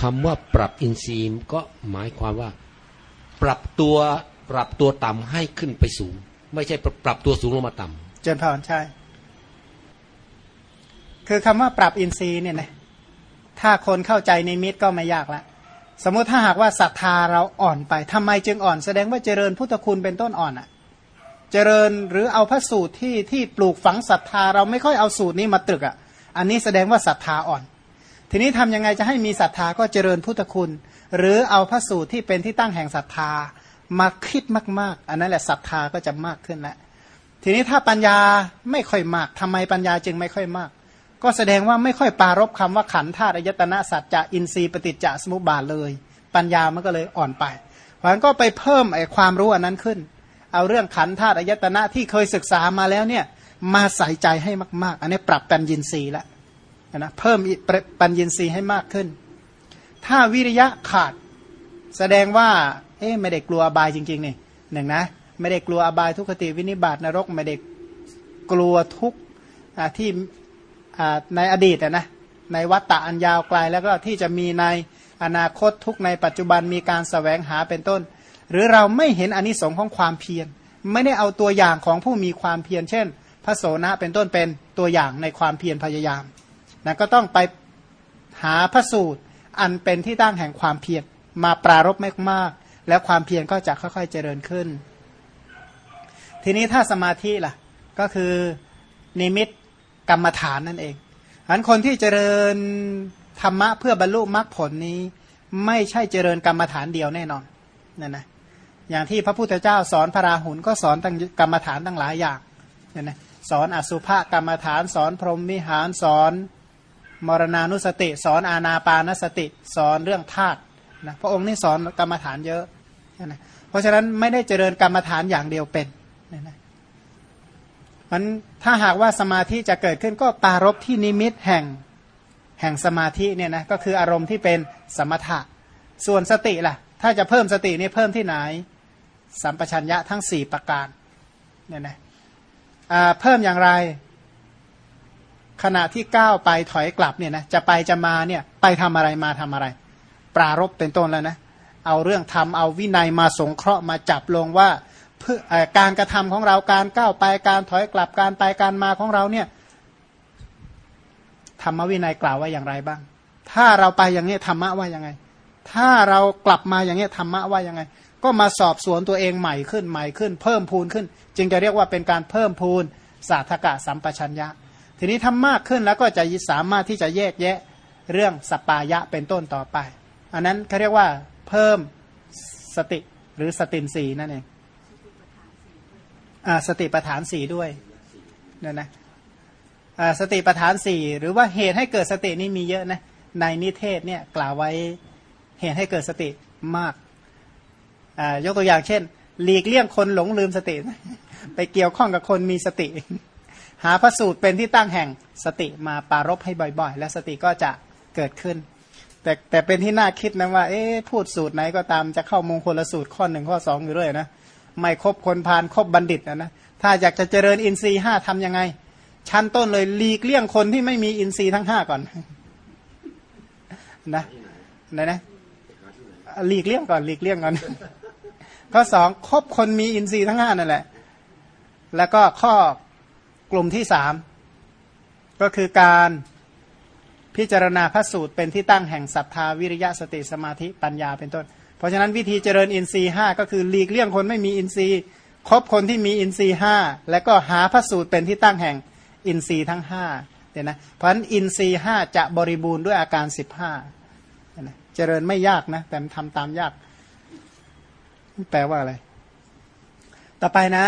คำว่าปรับอินทรีย์ก็หมายความว่าปรับตัวปรับตัวต่ำให้ขึ้นไปสูง ไม่ใช่ปรับปรับตัวสูงลงมาต่ำเจนพรใช่ คือคำว่าปรับอินทรีย์เนี่ยนะถ้าคนเข้าใจในมิตรก็ไม่ยากละสมมุติถ้าหากว่าศรัทธาเราอ่อนไปทำไมจึงอ่อน แสดงว่าเจริญพุทธคุณเป็นต้นอ่อนอะ่ะ เจริญหรือเอาพระสูตรที่ที่ปลูกฝังศรัทธาเราไม่ค่อยเอาสูตรนี้มาตรึกอะ่ะ อันนี้แสดงว่าศรัทธาอ่อน ทีนี้ทำยังไงจะให้มีศรัทธาก็เจริญพุทธคุณ หรือเอาพระสูตรที่เป็นที่ตั้งแห่งศรัทธามาคิดมาก ๆ อันนั้นแหละศรัทธาก็จะมากขึ้นแล้วทีนี้ถ้าปัญญาไม่ค่อยมากทำไมปัญญาจึงไม่ค่อยมาก ก็แสดงว่าไม่ค่อยปารบคำว่าขันธ์ธาตุอายตนะสัจจะอินทรีย์ปฏิจจสมุปบาทเลย ปัญญามันก็เลยอ่อนไปเพราะนั้นก็ไปเพิ่มไอ้ความรู้อันนั้นขึ้น เอาเรื่องขันธ์ธาตุอายตนะที่เคยศึกษามาแล้วเนี่ยมาใส่ใจให้มาก ๆ อันนี้ปรับปัญญินทรีย์แล้ว นะเพิ่มปัญญินทรีให้มากขึ้น ถ้าวิริยะขาด แสดงว่า เอ๊ะไม่ได้กลัวอบายจริงๆนี่หนึ่งนะไม่ได้กลัวอบายทุกขติวินิบาตนรกไม่ได้กลัวทุกที่ในอดีตนะในวัฏฏะอันยาวไกลแล้วก็ที่จะมีในอนาคตทุกในปัจจุบันมีการสแสวงหาเป็นต้น หรือเราไม่เห็นอนนิสงค์ของความเพียร ไม่ได้เอาตัวอย่างของผู้มีความเพียร เช่น พระโสนะเป็นต้นเป็นตัวอย่างในความเพียรพยายาม นะก็ต้องไปหาพระสูตร อันเป็นที่ตั้งแห่งความเพียรมาปรารบมากๆ แล้วความเพียรก็จะค่อยๆเจริญขึ้น ทีนี้ถ้าสมาธิล่ะ ก็คือนิมิตกรรมฐานนั่นเองอันคนที่เจริญธรรมะเพื่อบรรลุมรรคผลนี้ ไม่ใช่เจริญกรรมฐานเดียวแน่นอนนั่นนะอย่างที่พระพุทธเจ้าสอนพระราหุลก็สอนตั้งกรรมฐานตั้งหลายอย่างนั่นนะสอนอสุภกรรมฐานสอนพรหมวิหารสอน มรณานุสติ สอนอาณาปานสติ สอนเรื่องธาตุนะพระองค์นี่สอนกรรมฐานเยอะนะเพราะฉะนั้นไม่ได้เจริญกรรมฐานอย่างเดียวเป็นนะนะมันถ้าหากว่าสมาธิจะเกิดขึ้นก็ปารบที่นิมิตแห่งแห่งสมาธิเนี่ยนะก็คืออารมณ์ที่เป็นสมถะ ส่วนสติล่ะ ถ้าจะเพิ่มสตินี่เพิ่มที่ไหน สัมปชัญญะทั้ง 4 ประการเนี่ยนะเพิ่มอย่างไร ขณะที่ก้าวไปถอยกลับเนี่ยนะจะไปจะมาเนี่ยไปทำอะไรมาทำอะไร ปรารบเป็นต้นแล้วนะเอาเรื่องทำเอาวินัยมาสงเคราะห์มาจับลงว่าเพื่อการกระทำของเราการก้าวไปการถอยกลับการไปการมาของเราเนี่ยธรรมวินัยกล่าวว่าอย่างไรบ้าง ถ้าเราไปอย่างนี้ธรรมะว่ายังไง ถ้าเรากลับมาอย่างนี้ธรรมะว่ายังไง ก็มาสอบสวนตัวเองใหม่ขึ้นใหม่ขึ้น เพิ่มพูนขึ้น จึงจะเรียกว่าเป็นการเพิ่มพูนสาธกะสัมปชัญญะ ทีนี้ทำมากขึ้นแล้วก็จะสามารถที่จะแยกแยะเรื่องสปายะเป็นต้นต่อไป อันนั้นเขาเรียกว่าเพิ่มสติหรือสตินสีนั่นเองสติปัฏฐานสี่ด้วยเนี่ยนะสติปัฏฐานสี่หรือว่าเหตุให้เกิดสตินี่มีเยอะนะในนิเทศเนี่ยกล่าวไว้เหตุให้เกิดสติมากยกตัวอย่างเช่น หลีกเลี่ยงคนหลงลืมสติ ไปเกี่ยวข้องกับคนมีสติ หาพระสูตรเป็นที่ตั้งแห่งสติมาปารบให้บ่อย ๆ และสติก็จะเกิดขึ้น แต่แต่เป็นที่น่าคิดนะว่าเอ๊พูดสูตรไหนก็ตามจะเข้ามงคลสูตรข้อหนึ่งข้อสองอยู่เรื่อยนะไม่ครบคนพานครบบัณฑิตนะนะถ้าอยากจะเจริญอินทรีย์ห้าทำยังไง ชั้นต้นเลยหลีกเลี่ยงคนที่ไม่มีอินทรีย์ทั้งห้าก่อนนะไหนนะหลีกเลี่ยงก่อนหลีกเลี่ยงก่อนข้อสองคบคนมีอินทรีย์ทั้งห้านั่นแหละ แล้วก็ข้อ กลุ่มที่สามก็คือการพิจารณาพระสูตรเป็นที่ตั้งแห่งศรัทธาวิริยะสติสมาธิปัญญาเป็นต้น เพราะฉะนั้นวิธีเจริญอินทรีย์ห้าก็คือหลีกเลี่ยงคนไม่มีอินทรีย์คบคนที่มีอินทรีย์ห้าและก็หาพระสูตรเป็นที่ตั้งแห่งอินทรีย์ทั้งห้าเนี่ยนะเพราะฉะนั้นอินทรีย์ห้าจะบริบูรณ์ด้วยอาการสิบห้าเจริญไม่ยากนะแต่ทำตามยากแปลว่าอะไร ต่อไปนะ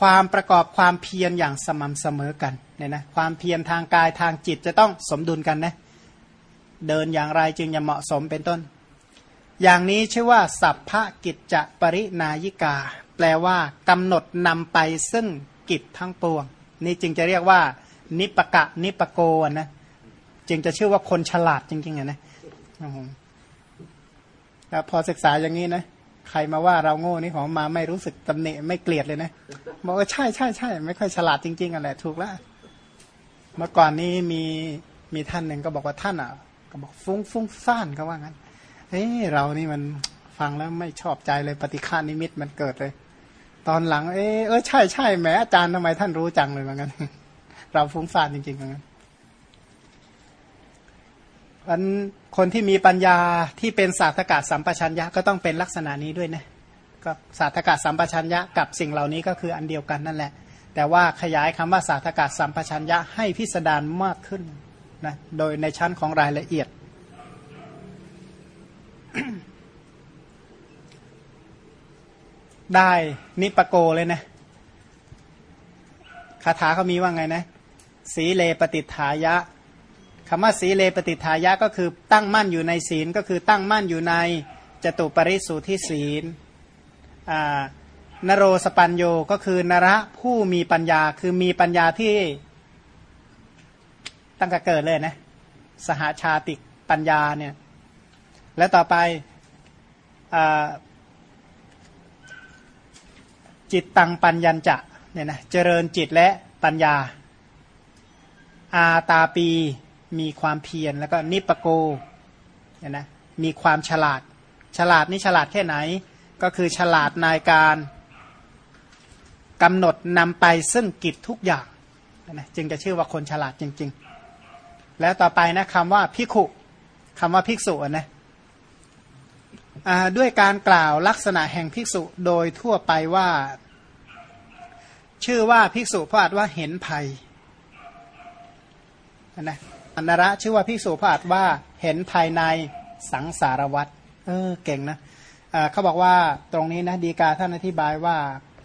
ความประกอบความเพียรอย่างสม่ำเสมอกันเนี่ยนะความเพียรทางกายทางจิตจะต้องสมดุลกันนะเดินอย่างไรจึงจะเหมาะสมเป็นต้น อย่างนี้ชื่อว่า สัพพกิจจะปรินายิกา แปลว่ากำหนดนำไปซึ่งกิจทั้งปวง นี่จึงจะเรียกว่า นิปกะนิปโกนะจึงจะชื่อว่าคนฉลาดจริงๆนะพอศึกษาอย่างนี้นะ ใครมาว่าเราโง่นี่ของมาไม่รู้สึกตำหนิไม่เกลียดเลยนะบอกว่าใช่ใช่ใช่ไม่ค่อยฉลาดจริงๆกันแหละถูกแล้วเมื่อก่อนนี้มีมีท่านหนึ่งก็บอกว่าท่านอะ ก็บอกฟุ้งฟุ้งซ่านก็ว่างั้นเฮ้เรานี่มันฟังแล้วไม่ชอบใจเลยปฏิฆานิมิตมันเกิดเลย ตอนหลัง เออเออใช่ใช่แหมอาจารย์ทำไมท่านรู้จังเลยว่างั้นเราฟุ้งซ่านจริงๆว่างั้นวัน คนที่มีปัญญาที่เป็นศาสตกาสัมปชัญญะก็ต้องเป็นลักษณะนี้ด้วยนะก็ศาสตกาสัมปชัญญะกับสิ่งเหล่านี้ก็คืออันเดียวกันนั่นแหละ แต่ว่าขยายคำว่าศาสตกาสัมปชัญญะให้พิสดารมากขึ้นนะโดยในชั้นของรายละเอียด ได้นิปโกเลยนะคาถาเขามีว่าไงนะ สีเลปฏิฐายะ คำว่าสีเลปฏิฐายะก็คือตั้งมั่นอยู่ในศีลก็คือตั้งมั่นอยู่ในจตุปริสุทธิศีลนโรสปัญโยก็คือนระผู้มีปัญญาคือมีปัญญาที่ตั้งแต่เกิดเลยนะสหาชาติปัญญาเนี่ยและต่อไปอจิตตังปัญญจะเนี่ยนะเจริญจิตและปัญญา อาตาปี มีความเพียรแล้วก็นิปโกเนี่ยนะมีความฉลาด ฉลาดนี่ฉลาดแค่ไหน ก็คือฉลาดในการกำหนดนำไปซึ่งกิจทุกอย่างนะจึงจะชื่อว่าคนฉลาดจริง ๆ แล้วต่อไปนะคำว่าพิขุคำว่าภิกษุนะด้วยการกล่าวลักษณะแห่งภิกษุโดยทั่วไปว่า ชื่อว่าภิกษุเพราะอาจว่าเห็นภัยนะ อันระชื่อว่าภิกษุพราะอาจว่าเห็นภายในสังสารวัตรเออเก่งนะเขาบอกว่าตรงนี้นะดีกาท่านอธิบายว่า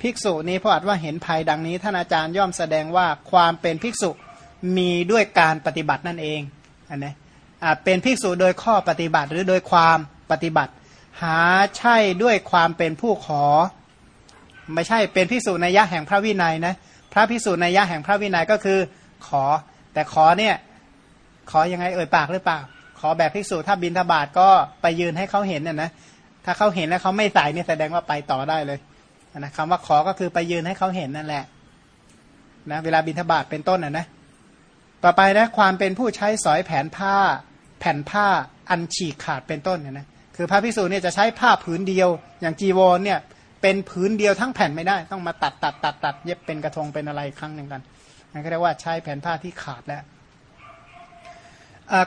ภิกษุนี้พราะอาจว่าเห็นภัยดังนี้ ท่านอาจารย์ย่อมแสดงว่าความเป็นภิกษุมีด้วยการปฏิบัตินั่นเองอันนี้เป็นภิกษุโดยข้อปฏิบัติหรือโดยความปฏิบัติ หาใช่ด้วยความเป็นผู้ขอ ไม่ใช่เป็นภิกษุในยะแห่งพระวินัยนะพระภิกษุในยะแห่งพระวินัยก็คือขอ แต่ขอเนี่ย ขอยังไงเอ่ยปากหรือเปล่า ขอแบบภิกษุถ้าบินทบาทก็ไปยืนให้เขาเห็นน่ยนะถ้าเขาเห็นแล้วเขาไม่ใส่นี่แสดงว่าไปต่อได้เลยนะคำว่าขอก็คือไปยืนให้เขาเห็นนั่นแหละนะเวลาบินทบาทเป็นต้นนะนะต่อไปนะความเป็นผู้ใช้สอยแผนผ้า แผ่นผ้าอันฉีกขาดเป็นต้นเนี่ยนะคือพระพิสูจน์เนี่ยจะใช้ผ้าผืนเดียว อย่างจีวรเนี่ยเป็นผืนเดียวทั้งแผ่นไม่ได้ ต้องมาตัดตัดตัดตัดเย็บเป็นกระทงเป็นอะไรครั้งหนึ่งกันนั่นก็เรียกว่าใช้แผ่นผ้าที่ขาดแล้ว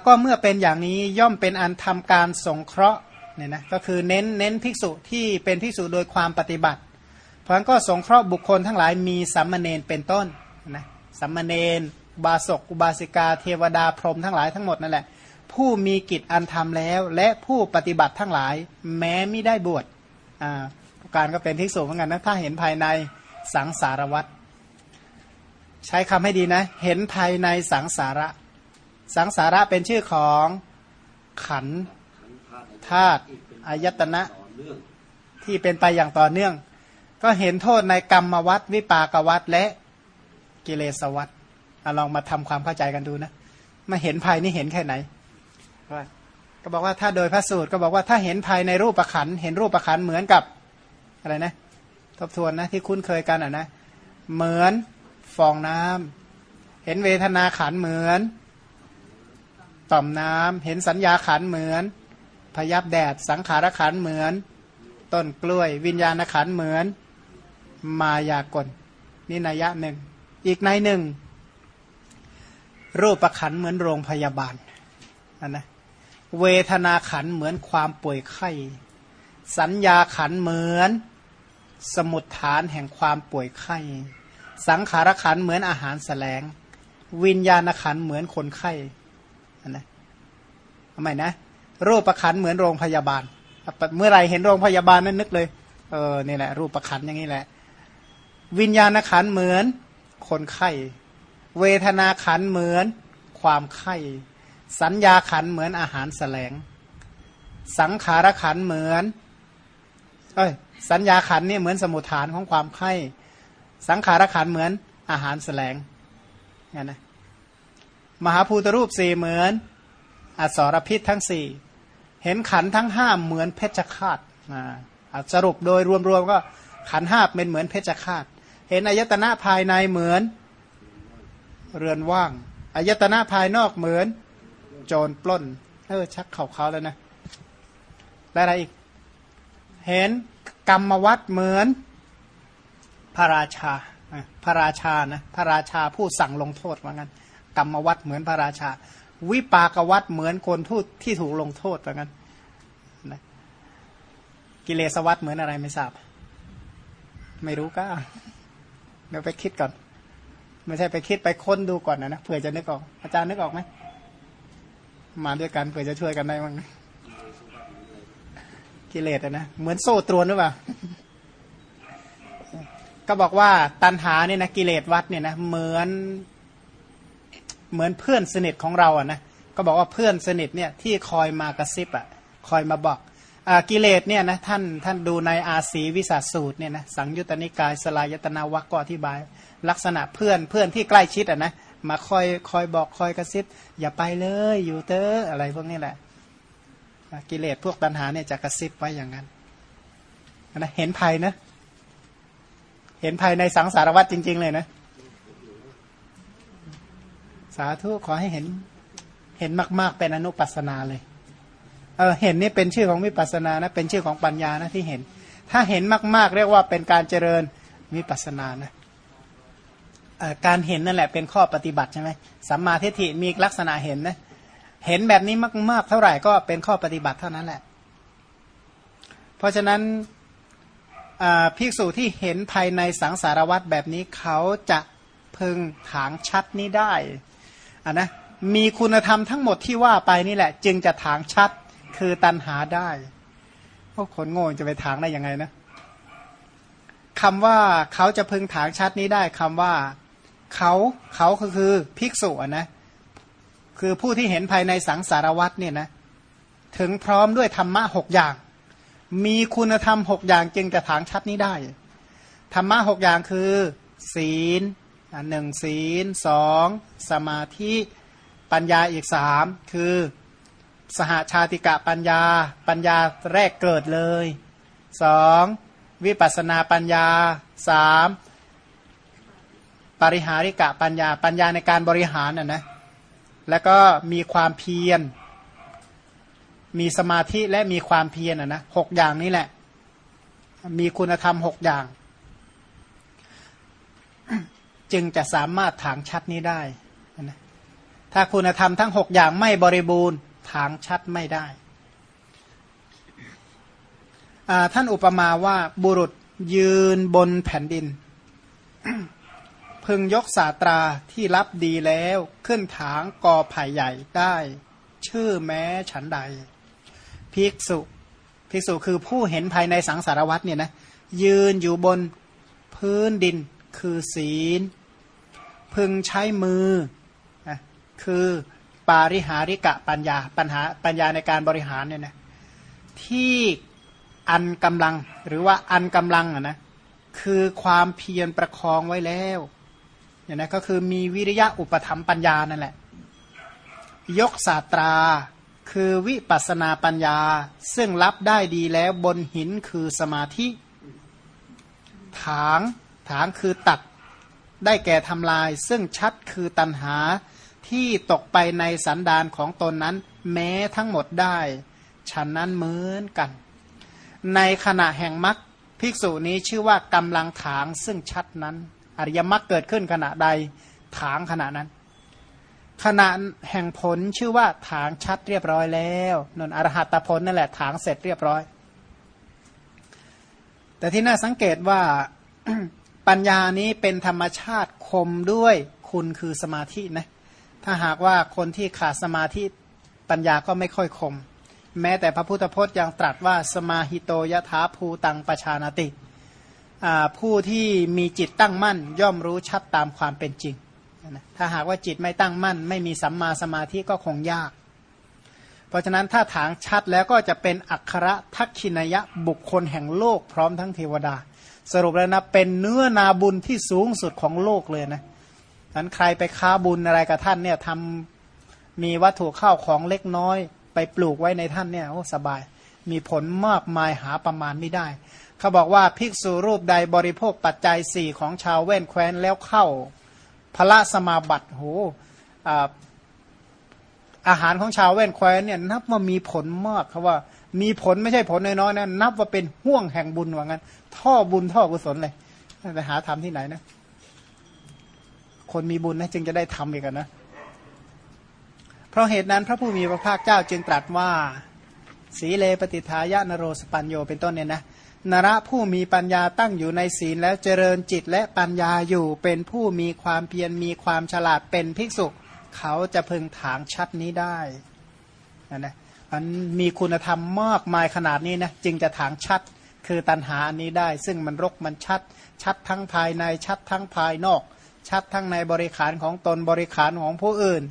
ก็เมื่อเป็นอย่างนี้ย่อมเป็นอันทำการสงเคราะห์เนี่ยนะก็คือเน้นเน้นภิกษุที่เป็นภิกษุโดยความปฏิบัติ เพราะนั้นก็สงเคราะห์บุคคลทั้งหลายมีสัมมาเนนเป็นต้นนะสัมมาเนนบาศกอุบาสิกา เทวดาพรหมทั้งหลายทั้งหมดนั่นแหละ ผู้มีกิจอันทำแล้ว และผู้ปฏิบัติทั้งหลาย แม้ไม่ได้บวชอ่าการก็เป็นภิกษุเหมือนกันนะถ้าเห็นภายในสังสารวัตรใช้คำให้ดีนะ เห็นภายในสังสาระ สังสาระเป็นชื่อของขันธาตุอายตนะที่เป็นไปอย่างต่อเนื่อง ก็เห็นโทษในกรรมวัฏวิปากวัฏและกิเลสวัฏลองมาทำความเข้าใจกันดูนะมาเห็นภายนี่เห็นแค่ไหนก็บอกว่าถ้าโดยพระสูตรก็บอกว่าถ้าเห็นภายในรูปประขันเห็นรูปประขันเหมือนกับอะไรนะ ทบทวนนะที่คุ้นเคยกันอะนะ เหมือนฟองน้ำเห็นเวทนาขันเหมือน ต่อมน้ำเห็นสัญญาขันเหมือน พยับแดดสังขารขันเหมือน ต้นกล้วย วิญญาณขันเหมือน มายากลนี่นัยยะหนึ่ง อีกในหนึ่ง รูปประขันเหมือนโรงพยาบาลนนะเวทนาขันเหมือนความป่วยไข้ สัญญาขันเหมือน สมุดฐานแห่งความป่วยไข้ สังขารขันเหมือนอาหารแสลง วิญญาณขันเหมือนคนไข้ ทำไมนะ รูปประคันเหมือนโรงพยาบาล เมื่อไรเห็นโรงพยาบาลนั้นนึกเลย เออนี่แหละ รูปประคันอย่างนี้แหละ วิญญาณขันเหมือนคนไข้ เวทนาขันเหมือนความไข้ สัญญาขันเหมือนอาหารแสลง สังขารขันเหมือน เอ้ย สัญญาขันนี่เหมือนสมุทฐานของความไข้ สังขารขันเหมือนอาหารแสลงงั้นนะมหาภูตรูปสี่เหมือน อสรพิษทั้งสี่เห็นขันทั้งห้าเหมือนเพชฌฆาตสรุปโดยรวมๆก็ขันห้าเป็นเหมือนเพชฌฆาต เห็นอายตนะภายในเหมือนเรือนว่างอายตนะภายนอกเหมือนโจรปล้น เออชักเข่าเขาแล้วนะแล้วอะไรอีก เห็นกรรมวัดเหมือนพระราชาพระราชานะพระราชาผู้สั่งลงโทษว่างั้น กรรมวัดเหมือนพระราชา วิปากวัดเหมือนคนทูตที่ถูกลงโทษว่างั้นนะกิเลสวัดเหมือนอะไรไม่ทราบ ไม่รู้ก็เดี๋ยวไปคิดก่อน ไม่ใช่ไปคิดไปค้นดูก่อนนะนะเผื่อจะนึกออก อาจารย์นึกออกไหมมาด้วยกันเผื่อจะช่วยกันได้มั้งกิเลสนะเหมือนโซ่ตรวนหรือเปล่าก็บอกว่าตันหาเนี่ยนะกิเลสวัดเนี่ยนะเหมือน เหมือนเพื่อนสนิทของเราอะนะก็บอกว่าเพื่อนสนิทเนี่ยที่คอยมากระซิบอะคอยมาบอกอกิเลสเนี่ยนะท่านท่านดูในอาศีวิสัสูตรเนี่ยนะสังยุตตนิกายสลายตนาวักก็อธิบาย ลักษณะเพื่อนเพื่อนที่ใกล้ชิดอะนะมาคอยคอยบอกคอยกระซิบ อย่าไปเลยอยู่เตออะไรพวกนี้แหละกิเลสพวกตัณหาเนี่ยจะกระซิบไว้อย่างนั้นนะเห็นภัยนะ เห็นภายในสังสารวัตรจริง ๆ เลยนะ สาธุขอให้เห็นเห็นมาก ๆ เป็นอนุปัสนาเลยเออเห็นนี่เป็นชื่อของวิปัสนานะ เป็นชื่อของปัญญานะที่เห็น ถ้าเห็นมาก ๆ เรียกว่าเป็นการเจริญวิปัสนานะการเห็นนั่นแหละเป็นข้อปฏิบัติใช่ไหมสัมมาทิฏฐิมีลักษณะเห็นนะเห็นแบบนี้มากๆ เท่าไหร่ก็เป็นข้อปฏิบัติเท่านั้นแหละ เพราะฉะนั้นภิกษุที่เห็นภายในสังสารวัตรแบบนี้เขาจะพึงถางชัดนี้ได้ อ่านะมีคุณธรรมทั้งหมดที่ว่าไปนี่แหละ จึงจะถางชัดคือตันหาได้พวกคนโง่จะไปถางได้ยังไงนะคำว่าเขาจะพึงถางชัดนี้ได้คำว่าเขาเขาก็คือภิกษุนะคือผู้ที่เห็นภายในสังสารวัตเนี่ยนะถึงพร้อมด้วยธรรมะหกอย่าง มีคุณธรรมหกอย่างจึงจะถางชัดนี้ได้ ธรรมะหกอย่างคือ ศีล หนึ่งศีลสองสมาธิปัญญาอีกสามคือสหาชาติกะปัญญา ปัญญาแรกเกิดเลยสองวิปัสนาปัญญาสามปริหาริกะปัญญา ปัญญาในการบริหารน่ะนะแล้วก็มีความเพียร มีสมาธิและมีความเพียรนะหกอย่างนี้แหละ มีคุณธรรมหกอย่าง จึงจะสามารถถางชัดนี้ได้นะถ้าคุณธรรมทั้งหกอย่างไม่บริบูรณ์ถางชัดไม่ได้ ท่านอุปมาว่าบุรุษยืนบนแผ่นดิน พึงยกสาตราที่รับดีแล้วขึ้นถางกอไผ่ใหญ่ได้ ชื่อแม้ฉันใด ภิกษุภิกษุคือผู้เห็นภายในสังสารวัตเนี่ยนะยืนอยู่บนพื้นดินคือศีล พึงใช้มือนะคือปาริหาริกะปัญญาปัญหาปัญญาในการบริหารเนี่ยนะที่อันกำลังหรือว่าอันกำลังอะนะคือความเพียรประคองไว้แล้วเนี่ยนะก็คือมีวิริยะอุปธรรมปัญญานั่นแหละ ยกศาสตราคือวิปัสนาปัญญา ซึ่งรับได้ดีแล้วบนหินคือสมาธิ ถาง ถางคือตัด ได้แก่ทำลาย ซึ่งชัดคือตันหาที่ตกไปในสันดานของตนนั้น แม้ทั้งหมดได้ฉันนั้นเหมือนกัน ในขณะแห่งมรรคภิกษุนี้ชื่อว่ากำลังถางซึ่งชัดนั้น อริยมรรคเกิดขึ้นขณะใดถางขณะนั้น ขณะแห่งผลชื่อว่าถางชัดเรียบร้อยแล้วนนอรหัตผลนั่นแหละถางเสร็จเรียบร้อย แต่ที่น่าสังเกตว่า ปัญญานี้เป็นธรรมชาติคมด้วยคุณคือสมาธินะถ้าหากว่าคนที่ขาดสมาธิปัญญาก็ไม่ค่อยคม แม้แต่พระพุทธพจน์ยังตรัสว่าสมาหิโตยถาภูตังปชานาติผู้ที่มีจิตตั้งมั่น ย่อมรู้ชัดตามความเป็นจริง ถ้าหากว่าจิตไม่ตั้งมั่น ไม่มีสัมมาสมาธิก็คงยาก เพราะฉะนั้นถ้าถางชัดแล้วก็จะเป็นอัครทักขินยะบุคคลแห่งโลกพร้อมทั้งเทวดา สรุปแล้วนะเป็นเนื้อนาบุญที่สูงสุดของโลกเลยนะนั้นใครไปค้าบุญอะไรกับท่านเนี่ยทำมีวัตถุข้าวของเล็กน้อย ไปปลูกไว้ในท่านเนี่ยโอ้สบาย มีผลมากมายหาประมาณไม่ได้ เขาบอกว่าภิกษุรูปใดบริโภคปัจจัยสี่ของชาวเว่นแคว้นแล้วเข้าพระสมาบัติโหอาหารของชาวแว่นแคว้นเนี่ยนับว่ามีผลมากเขาว่า มีผลไม่ใช่ผลน้อยๆนะนับว่าเป็นห่วงแห่งบุญว่างั้น ท่อบุญท่อกุศลเลยไปหาทำที่ไหนนะ คนมีบุญนะจึงจะได้ทำอีกนะเพราะเหตุนั้นพระผู้มีพระภาคเจ้าจึงตรัสว่า สีเลปฏิทายะนโรสปัญโยเป็นต้นเนี่ยนะนระผู้มีปัญญาตั้งอยู่ในศีลแล้วเจริญจิตและปัญญาอยู่เป็นผู้มีความเพียรมีความฉลาดเป็นภิกษุ เขาจะพึงถางชัดนี้ได้นะนะ มันมีคุณธรรมมากมายขนาดนี้นะจึงจะถางชัดคือตัณหาอันนี้ได้ ซึ่งมันรกมันชัด ชัดทั้งภายในชัดทั้งภายนอก ชัดทั้งในบริขารของตนบริขารของผู้อื่น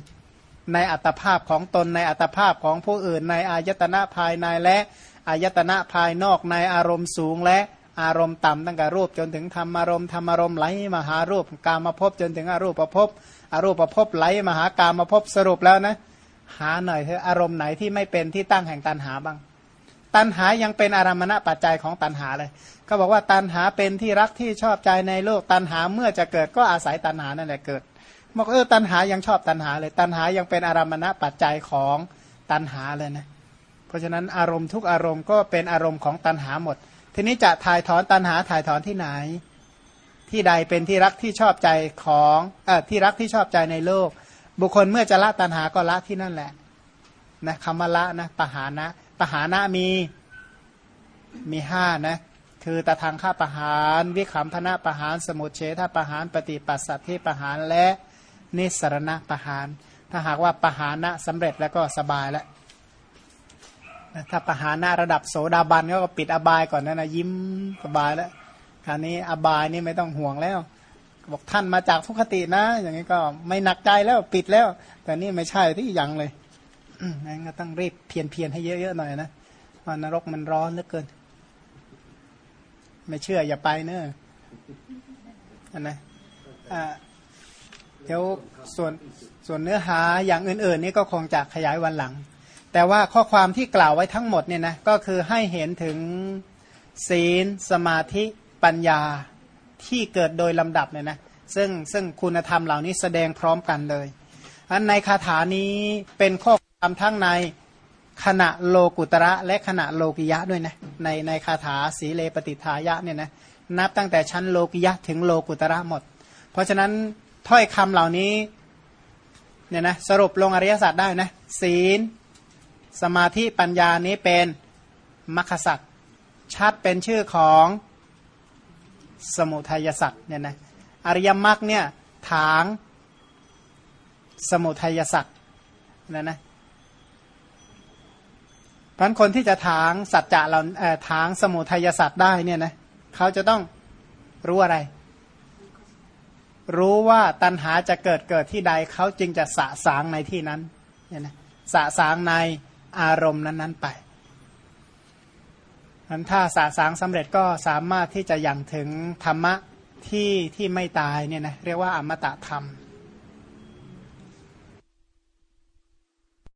ในอัตภาพของตนในอัตภาพของผู้อื่น ในอายตนะภายในและอายตนะภายนอกในอารมณ์สูงและอารมณ์ต่ำตั้งแต่รูปจนถึงธรรมอารมณ์ธรรมอารมณ์ไหลมาหารูปกามาพบจนถึงอรูปประพบอรูปประพบไหลมาหากามาพบสรุปแล้วนะ หาหน่อยเถอะอารมณ์ไหนที่ไม่เป็นที่ตั้งแห่งตันหาบ้าง ตันหายังเป็นอารมณะปัจจัยของตันหาเลย ก็บอกว่าตันหาเป็นที่รักที่ชอบใจในโลก ตันหาเมื่อจะเกิดก็อาศัยตันหานั่นแหละเกิดบอกเออตันหายังชอบตันหาเลย ตันหายังเป็นอารมณะปัจจัยของตันหาเลยนะเพราะฉะนั้นอารมณ์ทุกอารมณ์ก็เป็นอารมณ์ของตันหาหมด ทีนี้จะถ่ายถอนตันหาถ่ายถอนที่ไหน ที่ใดเป็นที่รักที่ชอบใจของอที่รักที่ชอบใจในโลก บุคคลเมื่อจะละตันหาก็ละที่นั่นแหละนะคำว่าละนะปหานะปหานะมีมีห้านะคือตะทางฆ่าปะหาร วิขำพนะปะหาร สมุเฉทปะหาร ปฏิปัสสัทธิปะหารและนิสรณะปะหาร ถ้าหากว่าปะหานะสำเร็จแล้วก็สบายแล้วถ้าปหาหน้าระดับโสดาบันก็ปิดอบายก่อนนะนะยิ้มสบายแล้วคราวนี้อบายนี่ไม่ต้องห่วงแล้ว บอกท่านมาจากทุกขตินะ อย่างนี้ก็ไม่หนักใจแล้วปิดแล้ว แต่นี่ไม่ใช่ที่ยังเลยงั้นก็ต้องรีบเพียนเพียนให้เยอะๆหน่อยนะเพรานรกมันร้อนเหลือเกิน ไม่เชื่ออย่าไปเนอะอันนะเดี๋ยวส่วนส่วนเนื้อหาอย่างอื่นๆนี่ก็คงจะขยายวันหลัง แต่ว่าข้อความที่กล่าวไว้ทั้งหมดเนี่ยนะก็คือให้เห็นถึงศีล สมาธิปัญญา ที่เกิดโดยลำดับเนี่ยนะซึ่งซึ่งคุณธรรมเหล่านี้แสดงพร้อมกันเลยอันในคาถานี้เป็นข้อความทั้งในขณะโลกุตระและขณะโลกิยะด้วยนะในในคาถาสีเลปฏิทายะเนี่ยนะนับตั้งแต่ชั้นโลกิยะถึงโลกุตระหมด เพราะฉะนั้นถ้อยคำเหล่านี้เนี่ยนะสรุปลงอริยสัจได้นะศีล สมาธิปัญญานี้เป็นมัคคสัตชัดเป็นชื่อของ สมุทัยสัตว์เนี่ยนะอริยมรรคเนี่ยถางสมุทัยสัตว์นะนะพันคนที่จะถางสัจจะเราถางสมุทัยสัตว์ได้เนี่ยนะเขาจะต้องรู้อะไร รู้ว่าตัณหาจะเกิดเกิดที่ใดเขาจึงจะสะสางในที่นั้นเนี่ยนะสะสางในอารมณ์นั้น ๆ ไป นั้นถ้าสะสางสำเร็จก็สามารถที่จะยังถึงธรรมะที่ที่ไม่ตายเนี่ยนะเรียกว่าอมตะธรรม